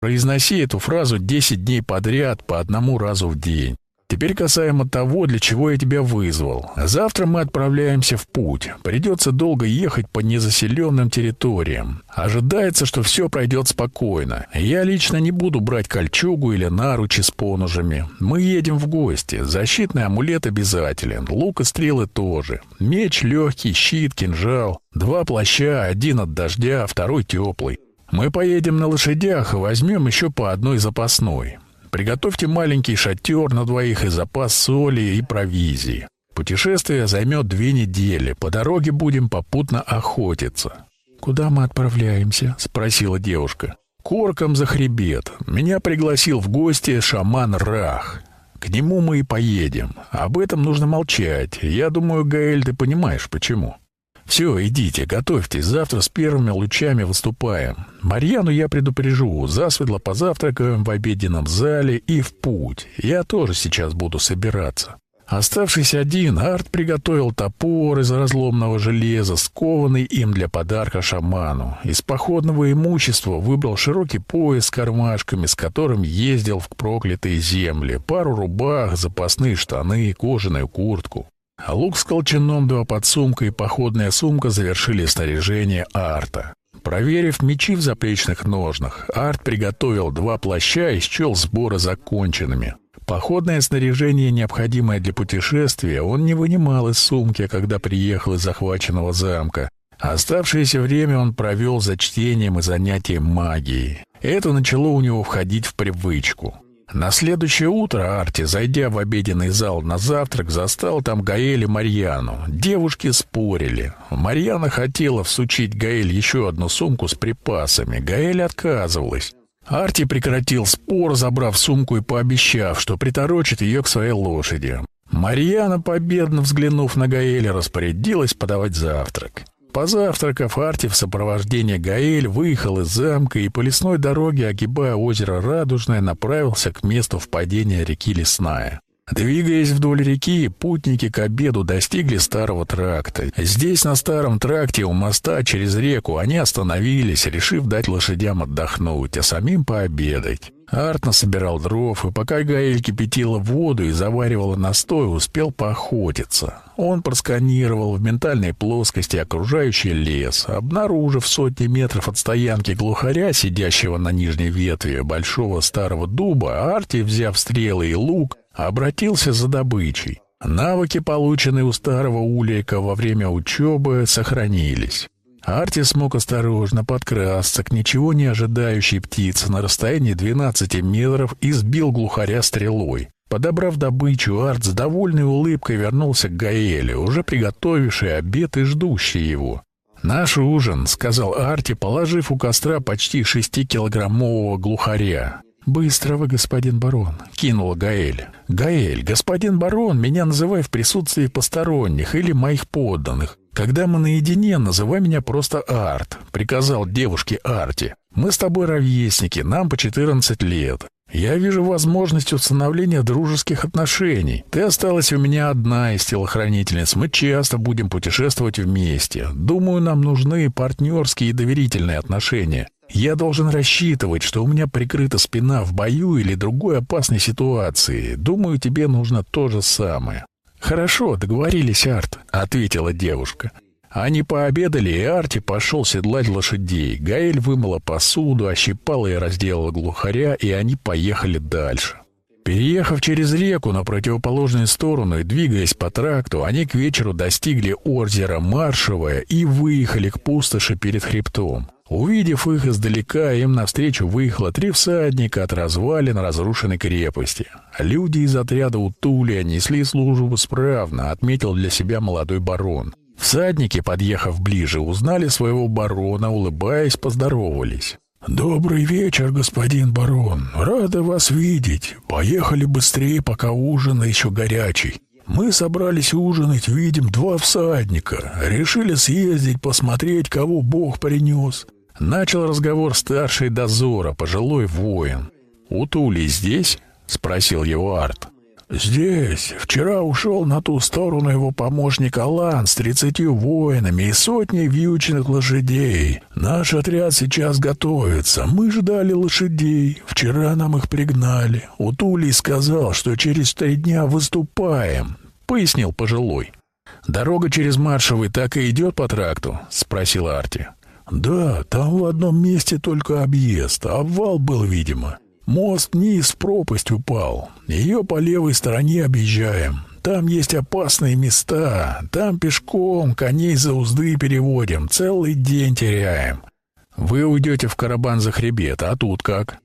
Произноси эту фразу 10 дней подряд по одному разу в день. Теперь касаемо того, для чего я тебя вызвал. Завтра мы отправляемся в путь. Придется долго ехать по незаселенным территориям. Ожидается, что все пройдет спокойно. Я лично не буду брать кольчугу или наручи с поножами. Мы едем в гости. Защитный амулет обязателен. Лук и стрелы тоже. Меч легкий, щит, кинжал. Два плаща, один от дождя, второй теплый. Мы поедем на лошадях и возьмем еще по одной запасной. Приготовьте маленький шатер на двоих и запас соли и провизии. Путешествие займет две недели. По дороге будем попутно охотиться. «Куда мы отправляемся?» — спросила девушка. «Корком за хребет. Меня пригласил в гости шаман Рах. К нему мы и поедем. Об этом нужно молчать. Я думаю, Гаэль, ты понимаешь, почему». «Все, идите, готовьтесь, завтра с первыми лучами выступаем. Марьяну я предупрежу, засветло позавтракаем в обеденном зале и в путь. Я тоже сейчас буду собираться». Оставшись один, Арт приготовил топор из разломного железа, скованный им для подарка шаману. Из походного имущества выбрал широкий пояс с кармашками, с которым ездил в проклятые земли, пару рубах, запасные штаны, кожаную куртку. А лук с колчаном, два подсумка и походная сумка завершили снаряжение Арта. Проверив мечи в заплечных ножнах, Арт приготовил два плаща и счел сборы законченными. Походное снаряжение, необходимое для путешествия, он не вынимал из сумки, когда приехал из захваченного замка. Оставшееся время он провел за чтением и занятием магией. Это начало у него входить в привычку. На следующее утро Арти, зайдя в обеденный зал на завтрак, застал там Гаэль и Марьяну. Девушки спорили. Марьяна хотела всучить Гаэль еще одну сумку с припасами. Гаэль отказывалась. Арти прекратил спор, забрав сумку и пообещав, что приторочит ее к своей лошади. Марьяна, победно взглянув на Гаэля, распорядилась подавать завтрак. Позавтракав, Арти в сопровождении Гаэль выехал из замка и по лесной дороге, огибая озеро Радужное, направился к месту впадения реки Лесная. Двигаясь вдоль реки, путники к обеду достигли старого тракта. Здесь, на старом тракте, у моста через реку, они остановились, решив дать лошадям отдохнуть, а самим пообедать. Арт насобирал дров, и пока Гаэль кипятила воду и заваривала настой, успел поохотиться. Он просканировал в ментальной плоскости окружающий лес, обнаружив сотни метров от стоянки глухаря, сидящего на нижней ветви большого старого дуба, Арти, взяв стрелы и лук, обратился за добычей. Навыки, полученные у старого улейка во время учебы, сохранились. Арти смог осторожно подкрасться к ничего не ожидающей птице на расстоянии 12 метров и сбил глухаря стрелой. Подобрав добычу, Арт с довольной улыбкой вернулся к Гаэле, уже приготовивший обед и ждущий его. «Наш ужин», — сказал Арти, положив у костра почти шестикилограммового глухаря. «Быстро вы, господин барон», — кинула Гаэль. «Гаэль, господин барон, меня называй в присутствии посторонних или моих подданных. Когда мы наедине, называй меня просто Арт», — приказал девушке Арти. «Мы с тобой ровесники, нам по 14 лет. Я вижу возможность установления дружеских отношений. Ты осталась у меня одна из телохранительниц. Мы часто будем путешествовать вместе. Думаю, нам нужны партнерские и доверительные отношения. Я должен рассчитывать, что у меня прикрыта спина в бою или другой опасной ситуации. Думаю, тебе нужно то же самое. Хорошо, договорились, Арт, ответила девушка. Они пообедали, и Арти пошел седлать лошадей. Гаэль вымыла посуду, ощипала и разделала глухаря, и они поехали дальше. Переехав через реку на противоположную сторону и двигаясь по тракту, они к вечеру достигли озера Маршевое и выехали к пустоши перед хребтом. Увидев их издалека, им навстречу выехало три всадника от развалин разрушенной крепости. Люди из отряда Утулия несли службу справно, отметил для себя молодой барон. Всадники, подъехав ближе, узнали своего барона, улыбаясь, поздоровались. «Добрый вечер, господин барон. Рада вас видеть. Поехали быстрее, пока ужин еще горячий. Мы собрались ужинать, видим два всадника. Решили съездить, посмотреть, кого Бог принес. Начал разговор старший дозора, пожилой воин. «У Тули здесь?» — спросил его Арт. «Здесь. Вчера ушел на ту сторону его помощник Алан с тридцатью воинами и сотней вьючных лошадей. Наш отряд сейчас готовится. Мы ждали лошадей. Вчера нам их пригнали. Утулий сказал, что через три дня выступаем», — пояснил пожилой. «Дорога через Маршевый так и идет по тракту?» — спросил Арти. «Да, там в одном месте только объезд. Обвал был, видимо. Мост вниз в пропасть упал. Ее по левой стороне объезжаем. Там есть опасные места. Там пешком коней за узды переводим. Целый день теряем. Вы уйдете в Карабан за хребет, а тут как?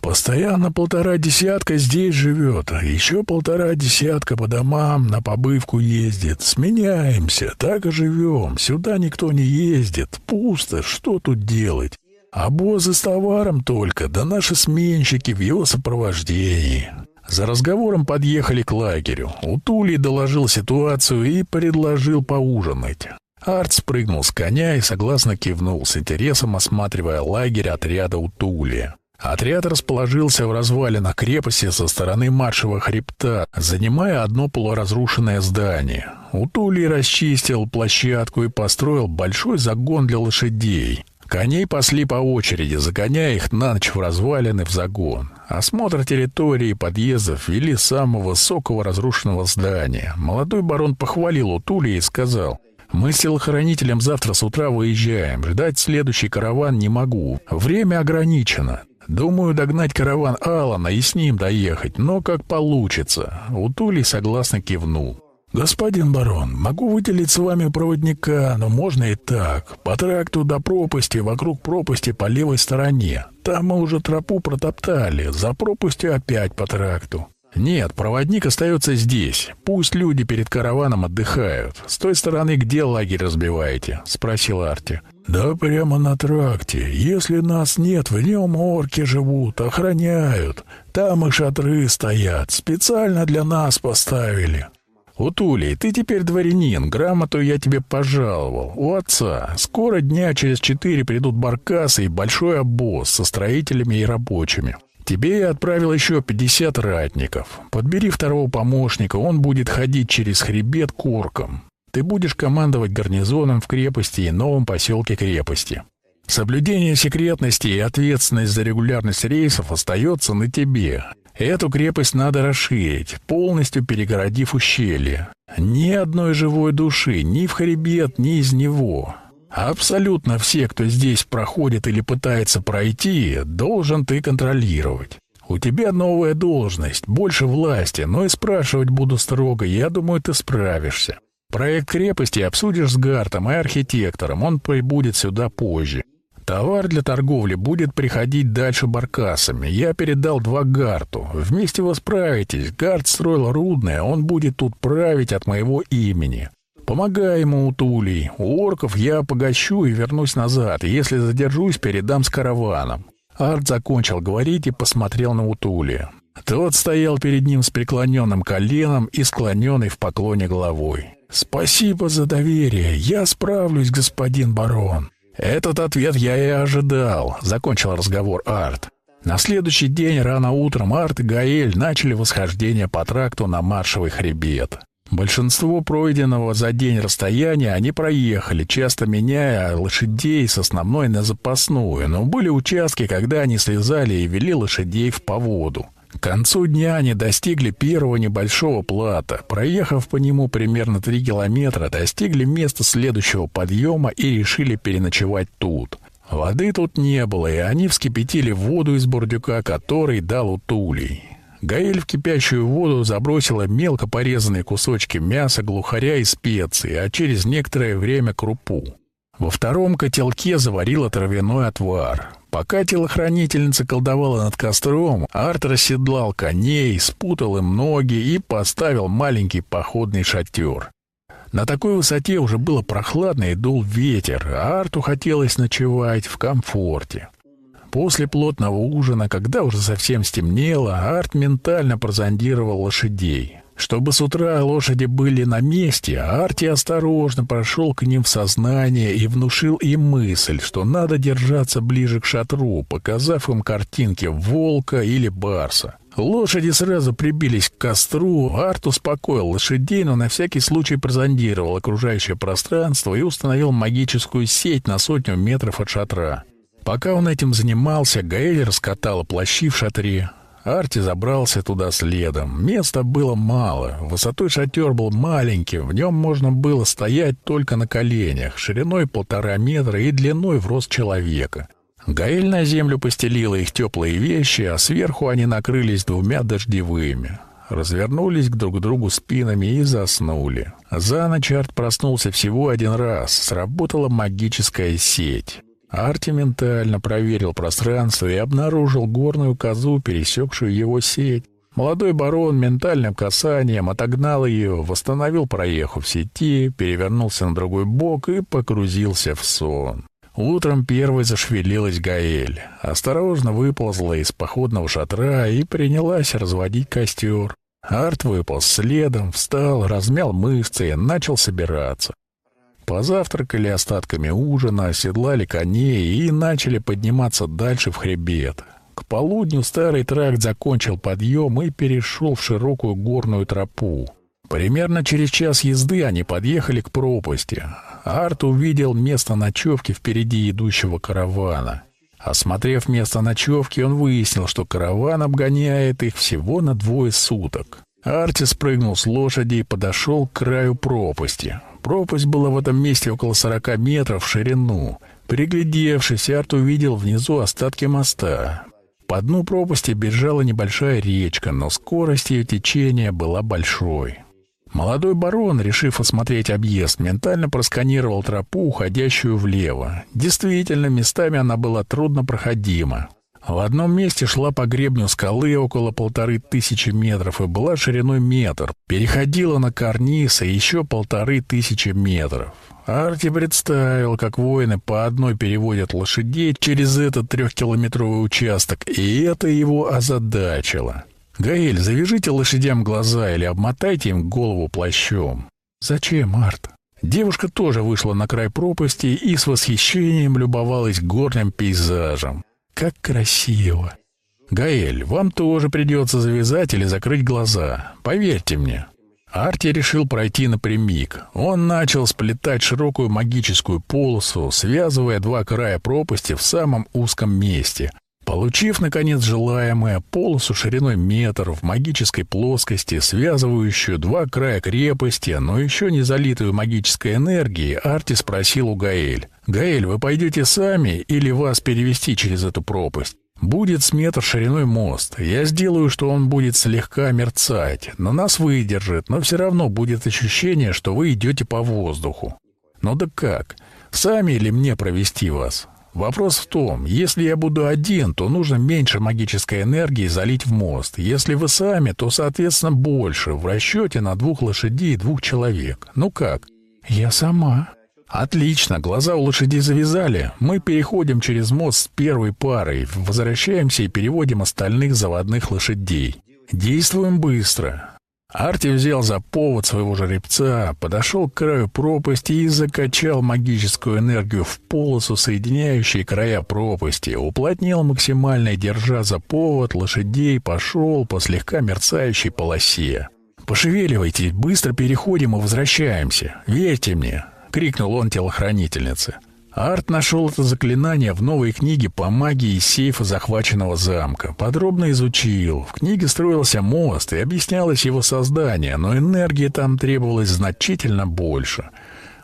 Постоянно полтора десятка здесь живет. Еще полтора десятка по домам на побывку ездит. Сменяемся, так и живем. Сюда никто не ездит. Пусто. Что тут делать? Обозы с товаром только, да наши сменщики в его сопровождении. За разговором подъехали к лагерю. Утулий доложил ситуацию и предложил поужинать. Арт спрыгнул с коня и согласно кивнул, с интересом осматривая лагерь отряда Утулия. Отряд расположился в развалинах крепости со стороны маршевого хребта, занимая одно полуразрушенное здание. Утулий расчистил площадку и построил большой загон для лошадей. Коней пасли по очереди, загоняя их на ночь в развалины в загон. Осмотр территории и подъездов вели с самого высокого разрушенного здания. Молодой барон похвалил Утулия и сказал, «Мы с телохранителем завтра с утра выезжаем. Ждать следующий караван не могу. Время ограничено. Думаю, догнать караван Алана и с ним доехать, но как получится». Утулий согласно кивнул. «Господин барон, могу выделить с вами проводника, но можно и так. По тракту до пропасти, вокруг пропасти по левой стороне. Там мы уже тропу протоптали, за пропастью опять по тракту». «Нет, проводник остается здесь. Пусть люди перед караваном отдыхают. С той стороны где лагерь разбиваете?» — спросил Арти. «Да прямо на тракте. Если нас нет, в нем орки живут, охраняют. Там и шатры стоят. Специально для нас поставили». «Утулий, ты теперь дворянин, грамоту я тебе пожаловал. У отца. Скоро дня через четыре придут баркасы и большой обоз со строителями и рабочими. Тебе я отправил еще пятьдесят ратников. Подбери второго помощника, он будет ходить через хребет к оркам. Ты будешь командовать гарнизоном в крепости и новом поселке крепости. Соблюдение секретности и ответственность за регулярность рейсов остается на тебе. Эту крепость надо расширить, полностью перегородив ущелье. Ни одной живой души, ни в хребет, ни из него. Абсолютно все, кто здесь проходит или пытается пройти, должен ты контролировать. У тебя новая должность, больше власти, но и спрашивать буду строго, я думаю, ты справишься. Проект крепости обсудишь с Гартом и архитектором, он прибудет сюда позже. Товар для торговли будет приходить дальше баркасами. Я передал два Гарту. Вместе вы справитесь. Гарт строил рудное, он будет тут править от моего имени. Помогай ему, Утулий. У орков я погощу и вернусь назад. Если задержусь, передам с караваном». Арт закончил говорить и посмотрел на Утулия. Тот стоял перед ним с преклоненным коленом и склоненный в поклоне головой. «Спасибо за доверие. Я справлюсь, господин барон». «Этот ответ я и ожидал», — закончил разговор Арт. На следующий день рано утром Арт и Гаэль начали восхождение по тракту на маршевый хребет. Большинство пройденного за день расстояния они проехали, часто меняя лошадей с основной на запасную, но были участки, когда они слезали и вели лошадей в поводу. К концу дня они достигли первого небольшого плата. Проехав по нему примерно три километра, достигли места следующего подъема и решили переночевать тут. Воды тут не было, и они вскипятили воду из бурдюка, который дал утулей. Гаэль в кипящую воду забросила мелко порезанные кусочки мяса, глухаря и специи, а через некоторое время крупу. Во втором котелке заварила травяной отвар. Пока телохранительница колдовала над костром, Арт расседлал коней, спутал им ноги и поставил маленький походный шатер. На такой высоте уже было прохладно и дул ветер, а Арту хотелось ночевать в комфорте. После плотного ужина, когда уже совсем стемнело, Арт ментально прозондировал лошадей. Чтобы с утра лошади были на месте, Арти осторожно прошел к ним в сознание и внушил им мысль, что надо держаться ближе к шатру, показав им картинки волка или барса. Лошади сразу прибились к костру, Арт успокоил лошадей, но на всякий случай прозондировал окружающее пространство и установил магическую сеть на сотню метров от шатра. Пока он этим занимался, Гаэль раскатала плащи в шатре. Арти забрался туда следом. Места было мало. Высотой шатер был маленьким. В нем можно было стоять только на коленях, шириной полтора метра и длиной в рост человека. Гаэль на землю постелила их теплые вещи, а сверху они накрылись двумя дождевыми. Развернулись к друг другу спинами и заснули. За ночь Арт проснулся всего один раз. Сработала магическая сеть. Арти ментально проверил пространство и обнаружил горную козу, пересекшую его сеть. Молодой барон ментальным касанием отогнал ее, восстановил проехав в сети, перевернулся на другой бок и погрузился в сон. Утром первой зашевелилась Гаэль. Осторожно выползла из походного шатра и принялась разводить костер. Арт выполз следом, встал, размял мышцы и начал собираться. Позавтракали остатками ужина, оседлали коней и начали подниматься дальше в хребет. К полудню старый тракт закончил подъем и перешел в широкую горную тропу. Примерно через час езды они подъехали к пропасти. Арт увидел место ночевки впереди идущего каравана. Осмотрев место ночевки, он выяснил, что караван обгоняет их всего на двое суток. Арти спрыгнул с лошади и подошел к краю пропасти. Пропасть была в этом месте около сорока метров в ширину. Приглядевшись, Арт увидел внизу остатки моста. По дну пропасти бежала небольшая речка, но скорость ее течения была большой. Молодой барон, решив осмотреть объезд, ментально просканировал тропу, уходящую влево. Действительно, местами она была труднопроходима. В одном месте шла по гребню скалы около полторы тысячи метров и была шириной метр, переходила на карниз и еще полторы тысячи метров. Арти представил, как воины по одной переводят лошадей через этот трехкилометровый участок, и это его озадачило. «Гаэль, завяжите лошадям глаза или обмотайте им голову плащом». «Зачем, Арт?» Девушка тоже вышла на край пропасти и с восхищением любовалась горным пейзажем. «Как красиво!» «Гаэль, вам тоже придется завязать или закрыть глаза. Поверьте мне». Арти решил пройти напрямик. Он начал сплетать широкую магическую полосу, связывая два края пропасти в самом узком месте, Получив, наконец, желаемое, полосу шириной метр в магической плоскости, связывающую два края крепости, но еще не залитую магической энергией, Арти спросил у Гаэль. «Гаэль, вы пойдете сами или вас перевести через эту пропасть?» «Будет с метр шириной мост. Я сделаю, что он будет слегка мерцать, но нас выдержит, но все равно будет ощущение, что вы идете по воздуху». «Ну да как? Сами или мне провести вас?» Вопрос в том, если я буду один, то нужно меньше магической энергии залить в мост. Если вы сами, то, соответственно, больше, в расчете на двух лошадей и двух человек. Ну как? Я сама. Отлично, глаза у лошадей завязали. Мы переходим через мост с первой парой, возвращаемся и переводим остальных заводных лошадей. Действуем быстро. Арти взял за повод своего жеребца, подошел к краю пропасти и закачал магическую энергию в полосу, соединяющую края пропасти, уплотнил максимально, держа за повод лошадей, пошел по слегка мерцающей полосе. «Пошевеливайтесь, быстро переходим и возвращаемся. Верьте мне!» — крикнул он телохранительнице. Арт нашел это заклинание в новой книге по магии сейфа захваченного замка. Подробно изучил. В книге строился мост и объяснялось его создание, но энергии там требовалось значительно больше.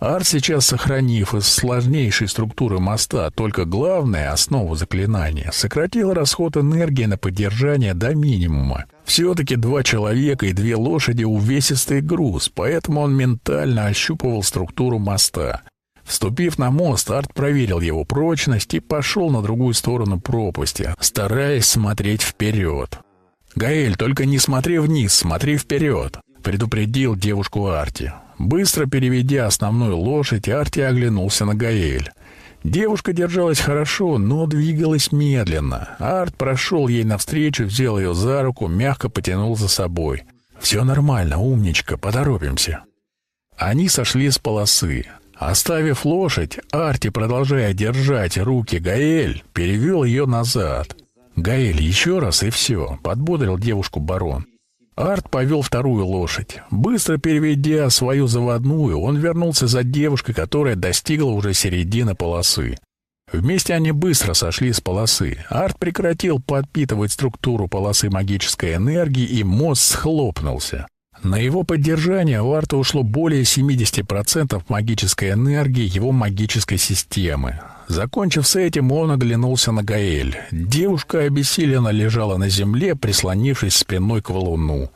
Арт сейчас, сохранив из сложнейшей структуры моста только главное, основу заклинания, сократил расход энергии на поддержание до минимума. Все-таки два человека и две лошади — увесистый груз, поэтому он ментально ощупывал структуру моста. Вступив на мост, Арт проверил его прочность и пошел на другую сторону пропасти, стараясь смотреть вперед. «Гаэль, только не смотри вниз, смотри вперед», — предупредил девушку Арти. Быстро переведя основную лошадь, Арти оглянулся на Гаэль. Девушка держалась хорошо, но двигалась медленно. Арт прошел ей навстречу, взял ее за руку, мягко потянул за собой. «Все нормально, умничка, поторопимся». Они сошли с полосы. Оставив лошадь, Арти, продолжая держать руки Гаэль, перевел ее назад. «Гаэль, еще раз и все», — подбодрил девушку барон. Арт повел вторую лошадь. Быстро переведя свою заводную, он вернулся за девушкой, которая достигла уже середины полосы. Вместе они быстро сошли с полосы. Арт прекратил подпитывать структуру полосы магической энергии, и мост схлопнулся. На его поддержание у Арта ушло более 70% магической энергии его магической системы. Закончив с этим, он оглянулся на Гаэль. Девушка обессиленно лежала на земле, прислонившись спиной к валуну.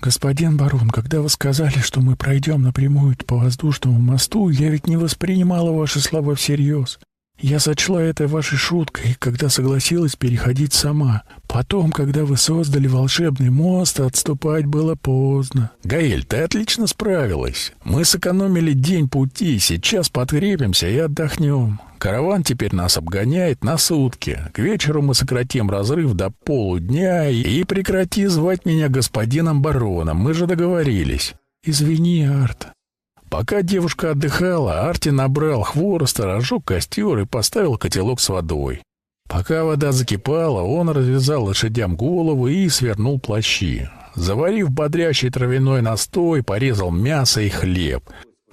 «Господин барон, когда вы сказали, что мы пройдем напрямую по воздушному мосту, я ведь не воспринимала ваши слова всерьез. Я сочла это вашей шуткой, когда согласилась переходить сама. Потом, когда вы создали волшебный мост, отступать было поздно. Гаэль, ты отлично справилась. Мы сэкономили день пути, сейчас подкрепимся и отдохнем. Караван теперь нас обгоняет на сутки. К вечеру мы сократим разрыв до полудня и прекрати звать меня господином бароном. Мы же договорились. Извини, Арт. Пока девушка отдыхала, Арти набрал хвороста, разжег костер и поставил котелок с водой. Пока вода закипала, он развязал лошадям голову и свернул плащи. Заварив бодрящий травяной настой, порезал мясо и хлеб.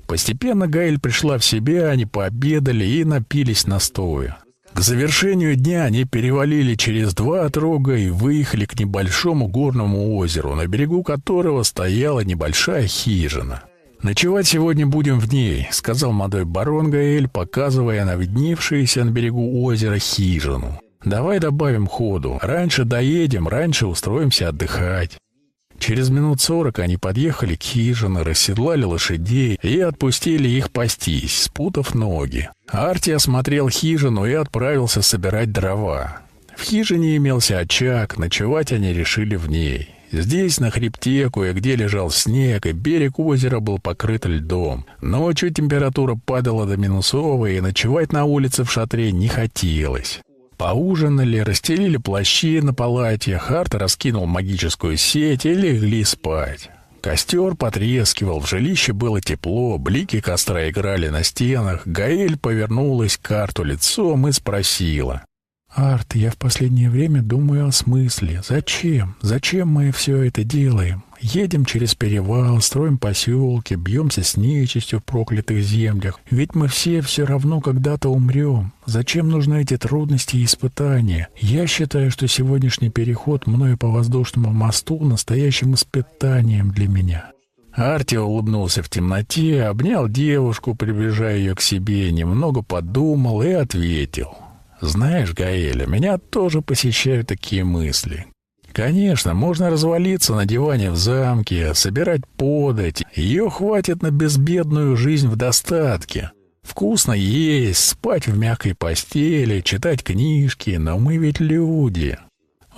Постепенно Гаэль пришла в себя, они пообедали и напились настоя. К завершению дня они перевалили через два отрога и выехали к небольшому горному озеру, на берегу которого стояла небольшая хижина. «Ночевать сегодня будем в ней», — сказал молодой барон Гаэль, показывая на видневшуюся на берегу озера хижину. «Давай добавим ходу. Раньше доедем, раньше устроимся отдыхать». Через минут сорок они подъехали к хижине, расседлали лошадей и отпустили их пастись, спутав ноги. Арти осмотрел хижину и отправился собирать дрова. В хижине имелся очаг, ночевать они решили в ней. Здесь, на хребте, кое-где лежал снег, и берег озера был покрыт льдом. Ночью температура падала до минусовой, и ночевать на улице в шатре не хотелось. Поужинали, расстелили плащи на палатях, Харт раскинул магическую сеть и легли спать. Костер потрескивал, в жилище было тепло, блики костра играли на стенах. Гаэль повернулась к карту лицом и спросила. «Арт, я в последнее время думаю о смысле. Зачем? Зачем мы все это делаем? Едем через перевал, строим поселки, бьемся с нечистью в проклятых землях. Ведь мы все все равно когда-то умрем. Зачем нужны эти трудности и испытания? Я считаю, что сегодняшний переход мною по воздушному мосту настоящим испытанием для меня». Арти улыбнулся в темноте, обнял девушку, приближая ее к себе, немного подумал и ответил — знаешь, Гаэля, меня тоже посещают такие мысли. Конечно, можно развалиться на диване в замке, собирать подать. Ее хватит на безбедную жизнь в достатке. Вкусно есть, спать в мягкой постели, читать книжки, но мы ведь люди.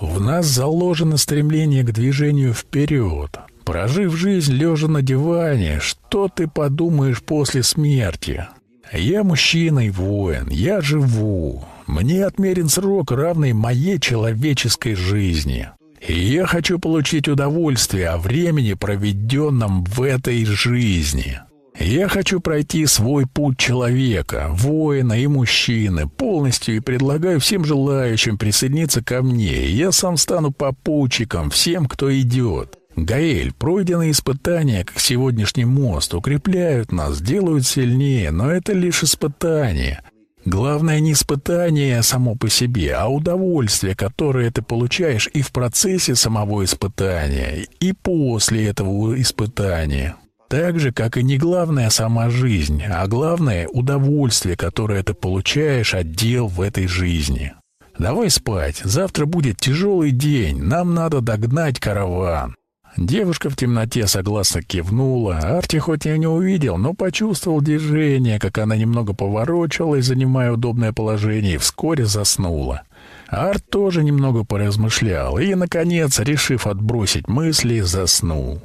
В нас заложено стремление к движению вперед. Прожив жизнь лежа на диване, что ты подумаешь после смерти? Я мужчина и воин, я живу. Мне отмерен срок, равный моей человеческой жизни. И я хочу получить удовольствие о времени, проведенном в этой жизни. Я хочу пройти свой путь человека, воина и мужчины, полностью и предлагаю всем желающим присоединиться ко мне. Я сам стану попутчиком всем, кто идет. Гаэль, пройденные испытания, как сегодняшний мост, укрепляют нас, делают сильнее, но это лишь испытание. Главное не испытание само по себе, а удовольствие, которое ты получаешь и в процессе самого испытания, и после этого испытания. Так же, как и не главное сама жизнь, а главное удовольствие, которое ты получаешь от дел в этой жизни. Давай спать, завтра будет тяжелый день, нам надо догнать караван. Девушка в темноте согласно кивнула. Арти хоть и не увидел, но почувствовал движение, как она немного поворочилась, занимая удобное положение, и вскоре заснула. Арт тоже немного поразмышлял и, наконец, решив отбросить мысли, заснул.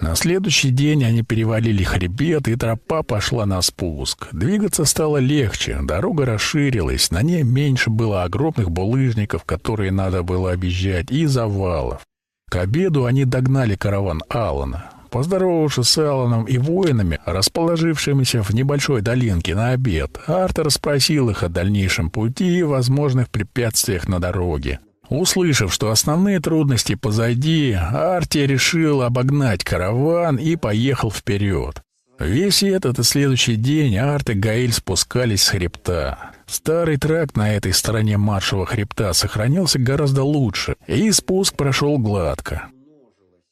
На следующий день они перевалили хребет, и тропа пошла на спуск. Двигаться стало легче, дорога расширилась, на ней меньше было огромных булыжников, которые надо было объезжать, и завалов. К обеду они догнали караван Алана. Поздоровавшись с Аланом и воинами, расположившимися в небольшой долинке на обед, Артер спросил их о дальнейшем пути и возможных препятствиях на дороге. Услышав, что основные трудности позади, Арти решил обогнать караван и поехал вперед. Весь этот и следующий день Арт и Гаэль спускались с хребта. Старый тракт на этой стороне маршевого хребта сохранился гораздо лучше, и спуск прошел гладко.